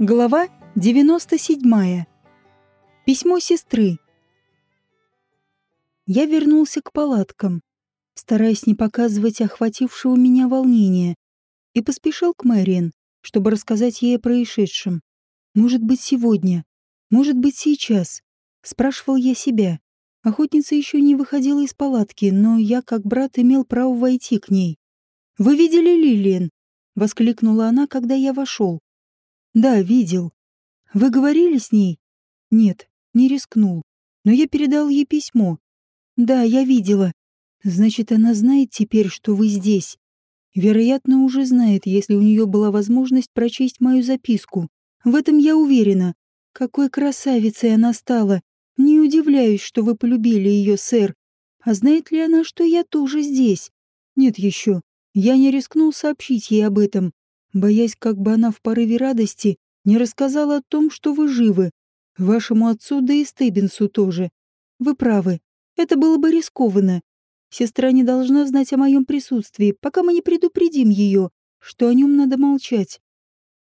Глава 97. Письмо сестры. Я вернулся к палаткам, стараясь не показывать охватившего меня волнения, и поспешил к Мэриэн, чтобы рассказать ей о происшедшем. Может быть, сегодня, может быть, сейчас, спрашивал я себя. Охотница еще не выходила из палатки, но я, как брат, имел право войти к ней. «Вы видели Лилиен?» — воскликнула она, когда я вошел. «Да, видел. Вы говорили с ней?» «Нет, не рискнул. Но я передал ей письмо. Да, я видела. Значит, она знает теперь, что вы здесь. Вероятно, уже знает, если у нее была возможность прочесть мою записку. В этом я уверена. Какой красавицей она стала, не удивляюсь, что вы полюбили ее, сэр. А знает ли она, что я тоже здесь? Нет еще. Я не рискнул сообщить ей об этом, боясь, как бы она в порыве радости не рассказала о том, что вы живы. Вашему отцу, да и Стеббинсу тоже. Вы правы. Это было бы рискованно. Сестра не должна знать о моем присутствии, пока мы не предупредим ее, что о нем надо молчать.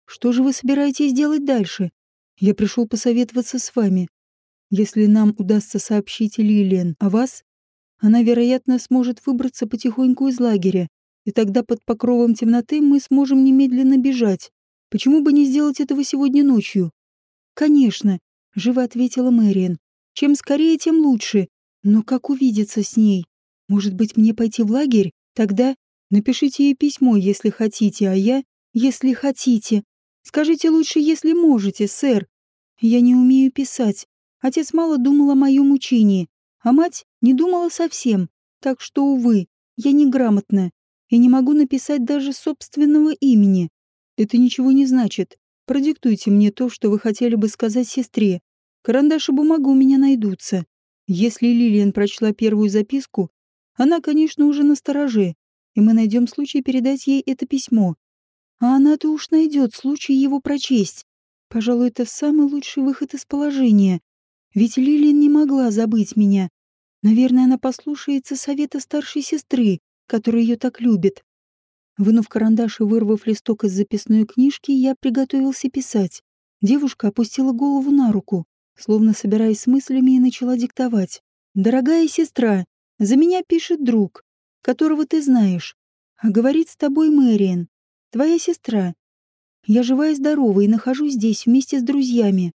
Что же вы собираетесь делать дальше? Я пришел посоветоваться с вами. Если нам удастся сообщить Лилиан о вас, она, вероятно, сможет выбраться потихоньку из лагеря, и тогда под покровом темноты мы сможем немедленно бежать. Почему бы не сделать этого сегодня ночью? Конечно, живо ответила Мэриан. Чем скорее, тем лучше. Но как увидеться с ней? Может быть, мне пойти в лагерь? Тогда напишите ей письмо, если хотите, а я, если хотите. Скажите лучше, если можете, сэр. Я не умею писать. Отец мало думал о моем учении, а мать не думала совсем. Так что, увы, я неграмотна и не могу написать даже собственного имени. Это ничего не значит. Продиктуйте мне то, что вы хотели бы сказать сестре. Карандаш и бумага у меня найдутся. Если Лилиан прочла первую записку, она, конечно, уже на стороже, и мы найдем случай передать ей это письмо. А она-то уж найдет случай его прочесть. Пожалуй, это самый лучший выход из положения. Ведь Лилиан не могла забыть меня. Наверное, она послушается совета старшей сестры, которая ее так любит. Вынув карандаш и вырвав листок из записной книжки, я приготовился писать. Девушка опустила голову на руку, словно собираясь с мыслями, и начала диктовать. «Дорогая сестра, за меня пишет друг, которого ты знаешь. А говорит с тобой Мэриэн, твоя сестра. Я жива и здорова и нахожусь здесь вместе с друзьями.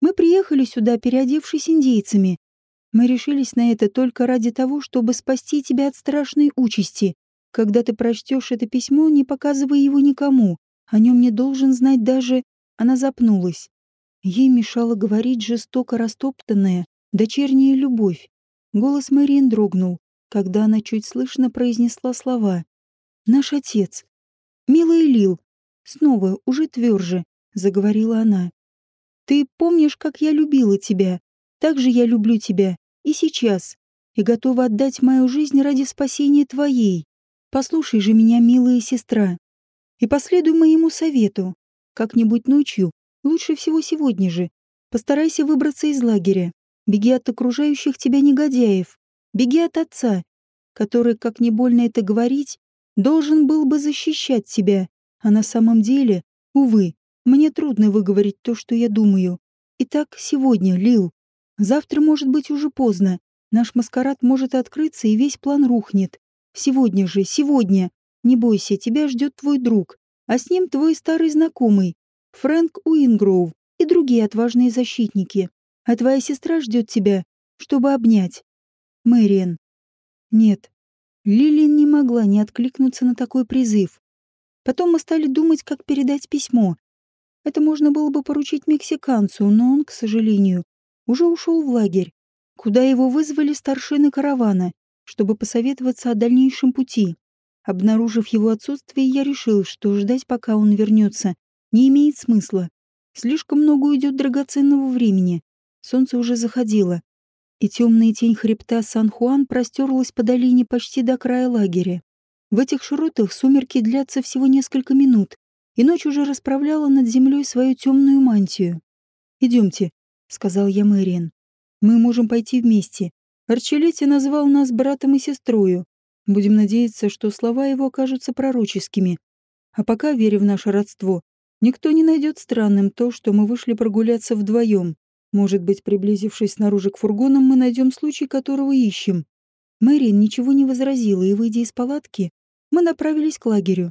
Мы приехали сюда, переодевшись индейцами. Мы решились на это только ради того, чтобы спасти тебя от страшной участи. Когда ты прочтешь это письмо, не показывай его никому. О нем не должен знать даже...» Она запнулась. Ей мешала говорить жестоко растоптанная, дочерняя любовь. Голос Мэриэн дрогнул, когда она чуть слышно произнесла слова. «Наш отец. Милый Лил». Снова, уже тверже, заговорила она. Ты помнишь, как я любила тебя? Так же я люблю тебя и сейчас, и готова отдать мою жизнь ради спасения твоей. Послушай же меня, милая сестра, и последуй моему совету. Как-нибудь ночью, лучше всего сегодня же, постарайся выбраться из лагеря. Беги от окружающих тебя негодяев. Беги от отца, который, как не больно это говорить, должен был бы защищать тебя, а на самом деле, увы, мне трудно выговорить то, что я думаю. Итак, сегодня, Лил. Завтра может быть уже поздно. Наш маскарад может открыться, и весь план рухнет. Сегодня же, сегодня. Не бойся, тебя ждет твой друг. А с ним твой старый знакомый, Фрэнк Уингроув и другие отважные защитники. А твоя сестра ждет тебя, чтобы обнять. Мэриэн. Нет. Лилиан не могла не откликнуться на такой призыв. Потом мы стали думать, как передать письмо. Это можно было бы поручить мексиканцу, но он, к сожалению, уже ушел в лагерь, куда его вызвали старшины каравана, чтобы посоветоваться о дальнейшем пути. Обнаружив его отсутствие, я решил, что ждать, пока он вернется, не имеет смысла. Слишком много уйдет драгоценного времени. Солнце уже заходило, и темная тень хребта Сан-Хуан простерлась по долине почти до края лагеря. В этих широтах сумерки длятся всего несколько минут, и ночь уже расправляла над землей свою темную мантию. «Идемте», — сказал я Мэриэн. «Мы можем пойти вместе. Арчелетти назвал нас братом и сестрою. Будем надеяться, что слова его окажутся пророческими. А пока, веря в наше родство, никто не найдет странным то, что мы вышли прогуляться вдвоем. Может быть, приблизившись снаружи к фургонам, мы найдем случай, которого ищем. Мэрин ничего не возразила, и, выйдя из палатки, мы направились к лагерю.